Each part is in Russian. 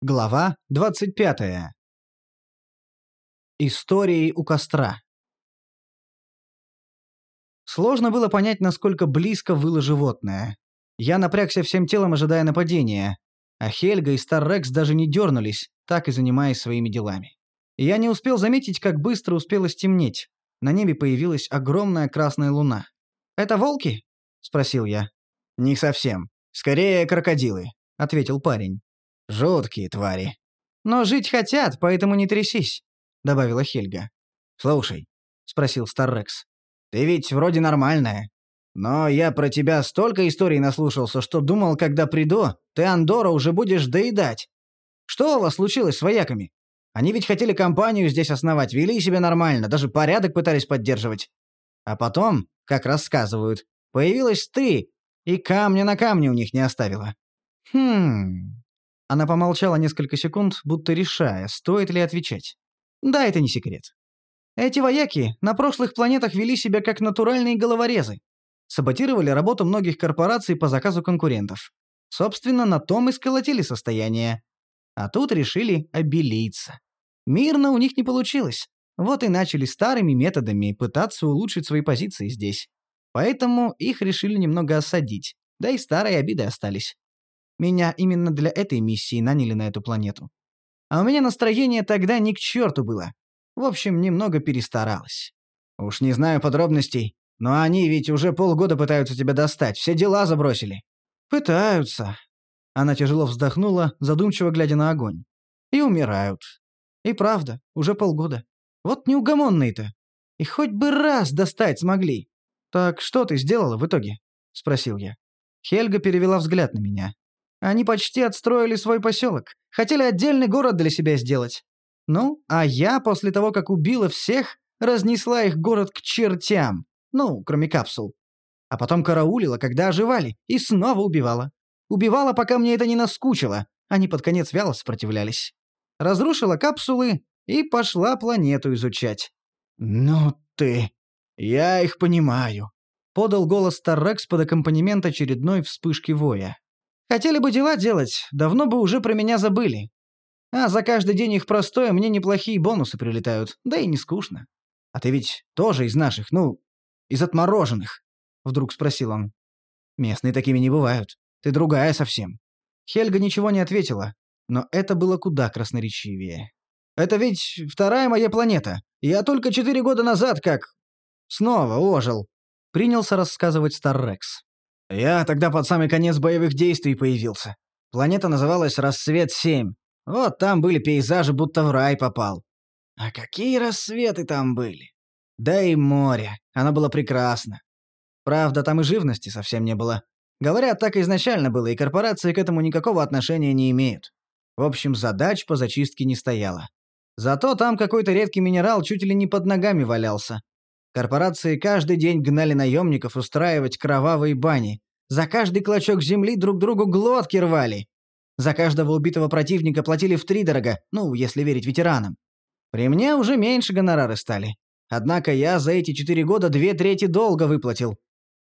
Глава 25. Истории у костра. Сложно было понять, насколько близко выло животное. Я напрягся всем телом, ожидая нападения, а Хельга и Старрекс даже не дернулись, так и занимаясь своими делами. Я не успел заметить, как быстро успело стемнеть. На небе появилась огромная красная луна. «Это волки?» — спросил я. «Не совсем. Скорее, крокодилы», — ответил парень. Жуткие твари. Но жить хотят, поэтому не трясись, добавила Хельга. Слушай, спросил Старрекс. Ты ведь вроде нормальная. Но я про тебя столько историй наслушался, что думал, когда приду, ты Андора уже будешь доедать. Что у вас случилось с вояками? Они ведь хотели компанию здесь основать, вели себя нормально, даже порядок пытались поддерживать. А потом, как рассказывают, появилась ты, и камня на камне у них не оставила. Хм, она помолчала несколько секунд, будто решая, стоит ли отвечать. Да, это не секрет. Эти вояки на прошлых планетах вели себя как натуральные головорезы. Саботировали работу многих корпораций по заказу конкурентов. Собственно, на том и сколотили состояние. А тут решили обелиться. Мирно у них не получилось. Вот и начали старыми методами пытаться улучшить свои позиции здесь. Поэтому их решили немного осадить. Да и старые обиды остались. Меня именно для этой миссии наняли на эту планету. А у меня настроение тогда ни к черту было. В общем, немного перестаралась. Уж не знаю подробностей, но они ведь уже полгода пытаются тебя достать, все дела забросили. Пытаются. Она тяжело вздохнула, задумчиво глядя на огонь. И умирают. И правда, уже полгода. Вот неугомонные-то. И хоть бы раз достать смогли. Так что ты сделала в итоге? Спросил я. Хельга перевела взгляд на меня. Они почти отстроили свой поселок. Хотели отдельный город для себя сделать. Ну, а я после того, как убила всех, разнесла их город к чертям. Ну, кроме капсул. А потом караулила, когда оживали, и снова убивала. Убивала, пока мне это не наскучило. Они под конец вяло сопротивлялись. Разрушила капсулы и пошла планету изучать. «Ну ты... Я их понимаю», — подал голос Таррекс под аккомпанемент очередной вспышки воя. Хотели бы дела делать, давно бы уже про меня забыли. А за каждый день их простое мне неплохие бонусы прилетают, да и не скучно. А ты ведь тоже из наших, ну, из отмороженных?» Вдруг спросил он. «Местные такими не бывают. Ты другая совсем». Хельга ничего не ответила, но это было куда красноречивее. «Это ведь вторая моя планета. Я только четыре года назад как... снова ожил», — принялся рассказывать Старрекс. Я тогда под самый конец боевых действий появился. Планета называлась «Рассвет-7». Вот там были пейзажи, будто в рай попал. А какие рассветы там были! Да и море. Оно было прекрасно. Правда, там и живности совсем не было. Говорят, так изначально было, и корпорации к этому никакого отношения не имеют. В общем, задач по зачистке не стояло. Зато там какой-то редкий минерал чуть ли не под ногами валялся. Корпорации каждый день гнали наемников устраивать кровавые бани. За каждый клочок земли друг другу глотки рвали. За каждого убитого противника платили втридорога, ну, если верить ветеранам. При мне уже меньше гонорары стали. Однако я за эти четыре года две трети долга выплатил.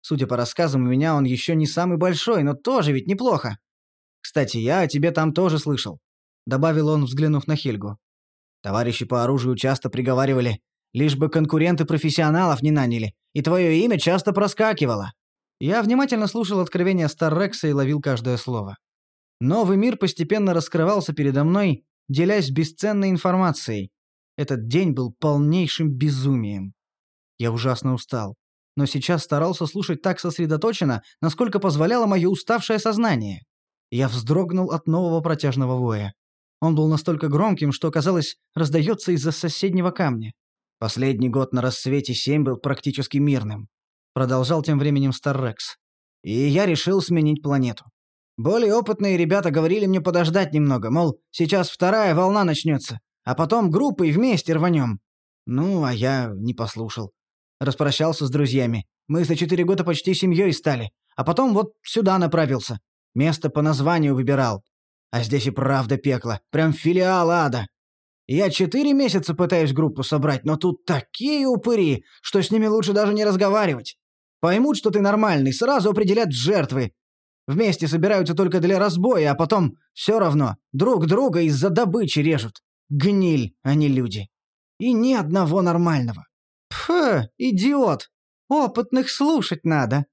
Судя по рассказам, у меня он еще не самый большой, но тоже ведь неплохо. Кстати, я о тебе там тоже слышал», — добавил он, взглянув на Хельгу. Товарищи по оружию часто приговаривали, Лишь бы конкуренты профессионалов не наняли, и твое имя часто проскакивало». Я внимательно слушал откровения Старрекса и ловил каждое слово. Новый мир постепенно раскрывался передо мной, делясь бесценной информацией. Этот день был полнейшим безумием. Я ужасно устал, но сейчас старался слушать так сосредоточенно, насколько позволяло мое уставшее сознание. Я вздрогнул от нового протяжного воя. Он был настолько громким, что, казалось, раздается из-за соседнего камня. Последний год на рассвете 7 был практически мирным. Продолжал тем временем Старрекс. И я решил сменить планету. Более опытные ребята говорили мне подождать немного, мол, сейчас вторая волна начнется, а потом группой вместе рванем. Ну, а я не послушал. Распрощался с друзьями. Мы за четыре года почти семьей стали. А потом вот сюда направился. Место по названию выбирал. А здесь и правда пекло. Прям филиал ада. Я четыре месяца пытаюсь группу собрать, но тут такие упыри, что с ними лучше даже не разговаривать. Поймут, что ты нормальный, сразу определят жертвы. Вместе собираются только для разбоя, а потом все равно друг друга из-за добычи режут. Гниль, а не люди. И ни одного нормального. Фу, идиот! Опытных слушать надо.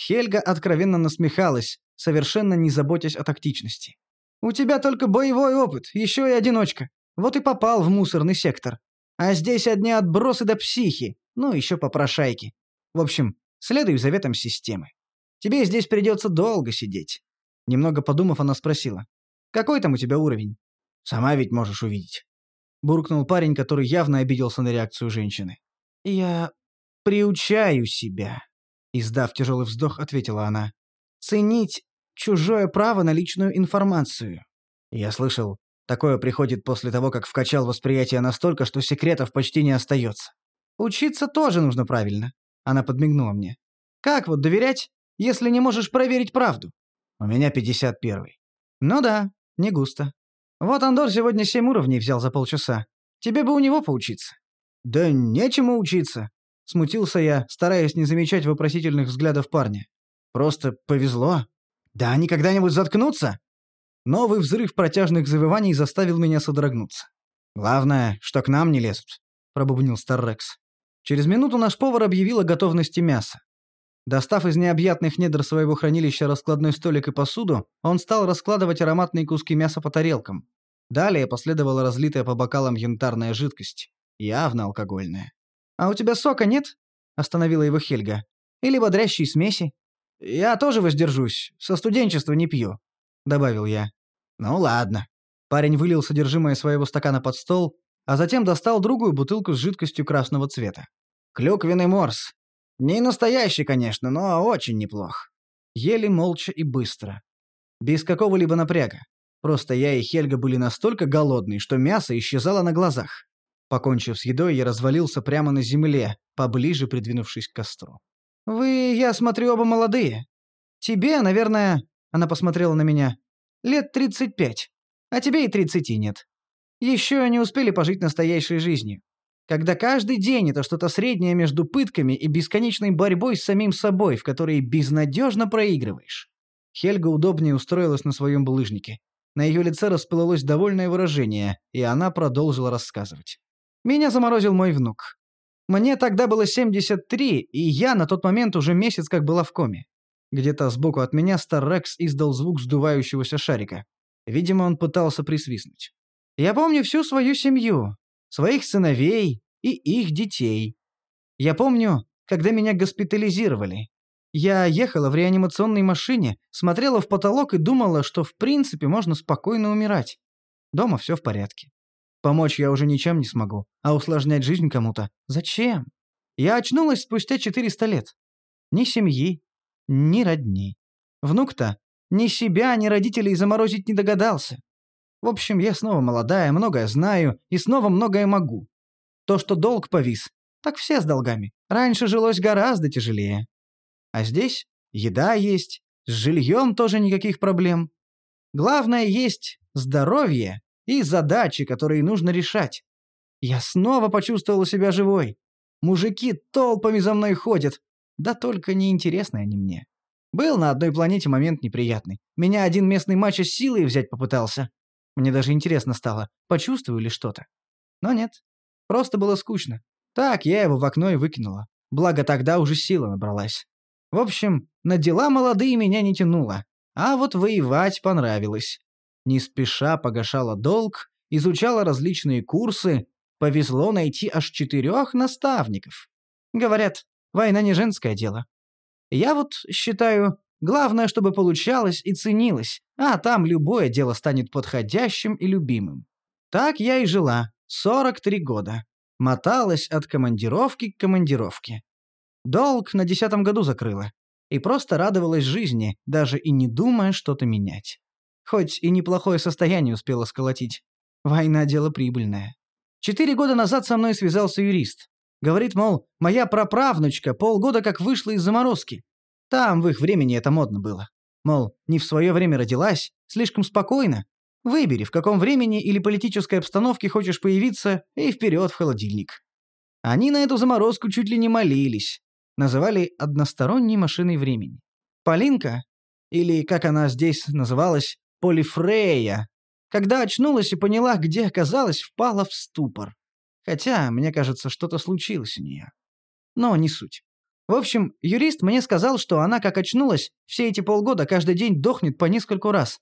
Хельга откровенно насмехалась, совершенно не заботясь о тактичности. «У тебя только боевой опыт, еще и одиночка. Вот и попал в мусорный сектор. А здесь одни отбросы до психи, ну еще попрошайки. В общем, следуй заветам системы. Тебе здесь придется долго сидеть». Немного подумав, она спросила. «Какой там у тебя уровень?» «Сама ведь можешь увидеть». Буркнул парень, который явно обиделся на реакцию женщины. «Я приучаю себя», — издав тяжелый вздох, ответила она. «Ценить чужое право на личную информацию». Я слышал, такое приходит после того, как вкачал восприятие настолько, что секретов почти не остается. «Учиться тоже нужно правильно», — она подмигнула мне. «Как вот доверять, если не можешь проверить правду?» «У меня 51-й». «Ну да, не густо. Вот Андор сегодня семь уровней взял за полчаса. Тебе бы у него поучиться». «Да нечему учиться», — смутился я, стараясь не замечать вопросительных взглядов парня. «Просто повезло. Да они когда-нибудь заткнутся?» Новый взрыв протяжных завываний заставил меня содрогнуться. «Главное, что к нам не лезут», — пробубнил Старрекс. Через минуту наш повар объявил о готовности мяса. Достав из необъятных недр своего хранилища раскладной столик и посуду, он стал раскладывать ароматные куски мяса по тарелкам. Далее последовала разлитая по бокалам янтарная жидкость. Явно алкогольная. «А у тебя сока нет?» – остановила его Хельга. «Или бодрящей смеси?» «Я тоже воздержусь. Со студенчества не пью», – добавил я. «Ну ладно». Парень вылил содержимое своего стакана под стол, а затем достал другую бутылку с жидкостью красного цвета. «Клюквенный морс. Не настоящий, конечно, но очень неплох». Ели молча и быстро. Без какого-либо напряга. Просто я и Хельга были настолько голодны, что мясо исчезало на глазах. Покончив с едой, я развалился прямо на земле, поближе придвинувшись к костру. «Вы, я смотрю, оба молодые. Тебе, наверное...» — она посмотрела на меня. «Лет тридцать пять. А тебе и тридцати нет. Еще не успели пожить настоящей жизнью. Когда каждый день это что-то среднее между пытками и бесконечной борьбой с самим собой, в которой безнадежно проигрываешь». Хельга удобнее устроилась на своем булыжнике. На ее лице расплылось довольное выражение, и она продолжила рассказывать. «Меня заморозил мой внук. Мне тогда было 73, и я на тот момент уже месяц как была в коме. Где-то сбоку от меня Старрекс издал звук сдувающегося шарика. Видимо, он пытался присвистнуть. Я помню всю свою семью, своих сыновей и их детей. Я помню, когда меня госпитализировали. Я ехала в реанимационной машине, смотрела в потолок и думала, что в принципе можно спокойно умирать. Дома все в порядке. Помочь я уже ничем не смогу, а усложнять жизнь кому-то зачем? Я очнулась спустя 400 лет. Ни семьи, ни родни. Внук-то ни себя, ни родителей заморозить не догадался. В общем, я снова молодая, многое знаю и снова многое могу. То, что долг повис, так все с долгами. Раньше жилось гораздо тяжелее. А здесь еда есть, с жильем тоже никаких проблем. Главное есть здоровье и задачи, которые нужно решать. Я снова почувствовала себя живой. Мужики толпами за мной ходят. Да только неинтересны они мне. Был на одной планете момент неприятный. Меня один местный мачо с силой взять попытался. Мне даже интересно стало, почувствую ли что-то. Но нет. Просто было скучно. Так, я его в окно и выкинула. Благо тогда уже сила набралась. В общем, на дела молодые меня не тянуло, а вот воевать понравилось. Не спеша погашала долг, изучала различные курсы, повезло найти аж четырех наставников. Говорят, война не женское дело. Я вот считаю, главное, чтобы получалось и ценилось, а там любое дело станет подходящим и любимым. Так я и жила, 43 года. Моталась от командировки к командировке. Долг на десятом году закрыла. И просто радовалась жизни, даже и не думая что-то менять. Хоть и неплохое состояние успела сколотить. Война – дело прибыльное. Четыре года назад со мной связался юрист. Говорит, мол, моя праправнучка полгода как вышла из заморозки. Там в их времени это модно было. Мол, не в свое время родилась, слишком спокойно. Выбери, в каком времени или политической обстановке хочешь появиться, и вперед в холодильник. Они на эту заморозку чуть ли не молились называли односторонней машиной времени. Полинка, Или, как она здесь называлась, полифрея. Когда очнулась и поняла, где оказалась, впала в ступор. Хотя, мне кажется, что-то случилось у нее. Но не суть. В общем, юрист мне сказал, что она, как очнулась, все эти полгода каждый день дохнет по нескольку раз.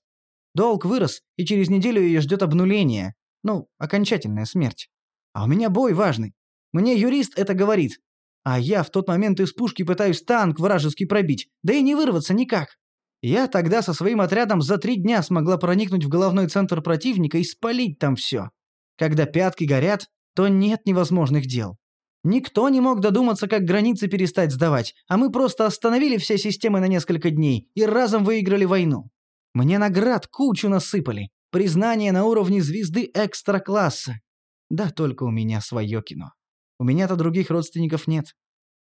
Долг вырос, и через неделю ее ждет обнуление. Ну, окончательная смерть. А у меня бой важный. Мне юрист это говорит. А я в тот момент из пушки пытаюсь танк вражеский пробить, да и не вырваться никак. Я тогда со своим отрядом за три дня смогла проникнуть в головной центр противника и спалить там все. Когда пятки горят, то нет невозможных дел. Никто не мог додуматься, как границы перестать сдавать, а мы просто остановили все системы на несколько дней и разом выиграли войну. Мне наград кучу насыпали, признание на уровне звезды экстра-класса. Да только у меня свое кино. У меня-то других родственников нет.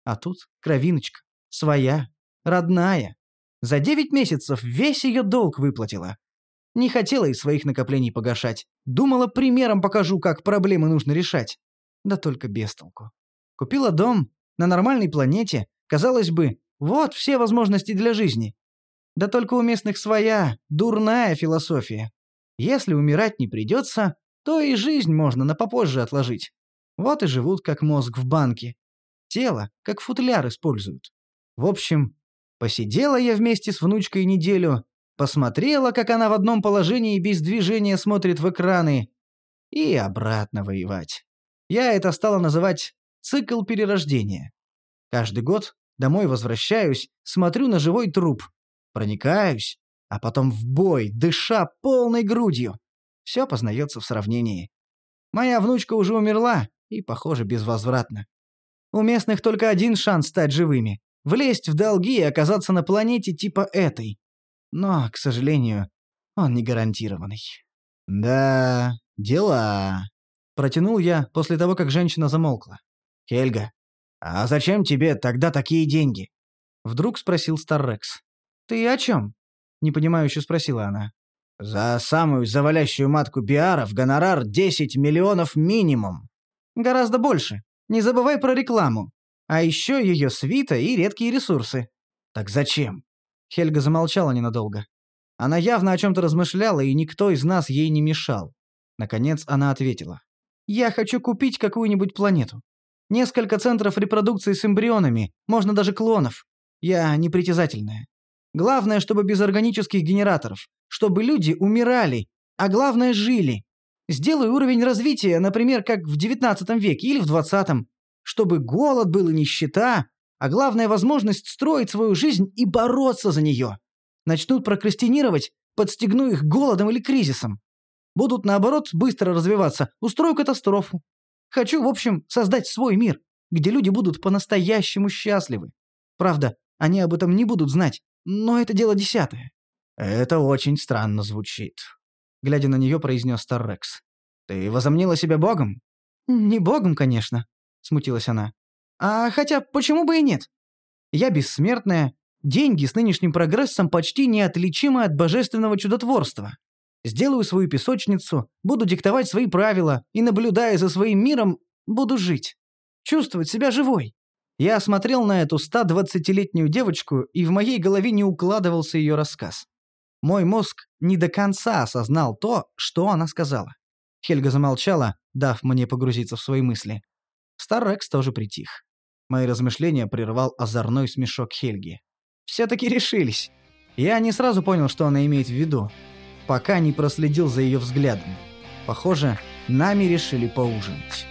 А тут кровиночка. Своя. Родная. За девять месяцев весь ее долг выплатила. Не хотела из своих накоплений погашать. Думала, примером покажу, как проблемы нужно решать. Да только без толку. Купила дом на нормальной планете. Казалось бы, вот все возможности для жизни. Да только у местных своя, дурная философия. Если умирать не придется, то и жизнь можно на попозже отложить. Вот и живут как мозг в банке. Тело, как футляр используют. В общем, посидела я вместе с внучкой неделю, посмотрела, как она в одном положении без движения смотрит в экраны, и обратно воевать. Я это стала называть цикл перерождения. Каждый год домой возвращаюсь, смотрю на живой труп, проникаюсь, а потом в бой, дыша полной грудью. Все познается в сравнении. Моя внучка уже умерла, и, похоже, безвозвратно. У местных только один шанс стать живыми — влезть в долги и оказаться на планете типа этой. Но, к сожалению, он не гарантированный. «Да, дела», — протянул я после того, как женщина замолкла. «Хельга, а зачем тебе тогда такие деньги?» Вдруг спросил Старрекс. «Ты о чем?» — непонимающе спросила она. «За самую завалящую матку Биара в гонорар 10 миллионов минимум», Гораздо больше. Не забывай про рекламу. А еще ее свита и редкие ресурсы. Так зачем? Хельга замолчала ненадолго. Она явно о чем-то размышляла, и никто из нас ей не мешал. Наконец она ответила. «Я хочу купить какую-нибудь планету. Несколько центров репродукции с эмбрионами, можно даже клонов. Я непритязательная. Главное, чтобы без органических генераторов, чтобы люди умирали, а главное, жили. Сделай уровень развития, например, как в XIX веке или в XX, чтобы голод был и нищета, а главная возможность строить свою жизнь и бороться за нее. Начнут прокрастинировать, подстегну их голодом или кризисом. Будут, наоборот, быстро развиваться, устрою катастрофу. Хочу, в общем, создать свой мир, где люди будут по-настоящему счастливы. Правда, они об этом не будут знать, но это дело десятое. Это очень странно звучит глядя на нее, произнес Старрекс. «Ты возомнила себя богом?» «Не богом, конечно», — смутилась она. «А хотя, почему бы и нет? Я бессмертная, деньги с нынешним прогрессом почти неотличимы от божественного чудотворства. Сделаю свою песочницу, буду диктовать свои правила и, наблюдая за своим миром, буду жить. Чувствовать себя живой. Я смотрел на эту 120-летнюю девочку, и в моей голове не укладывался ее рассказ. Мой мозг не до конца осознал то, что она сказала. Хельга замолчала, дав мне погрузиться в свои мысли. Старрекс тоже притих. Мои размышления прервал озорной смешок Хельги. «Все-таки решились. Я не сразу понял, что она имеет в виду, пока не проследил за ее взглядом. Похоже, нами решили поужинать».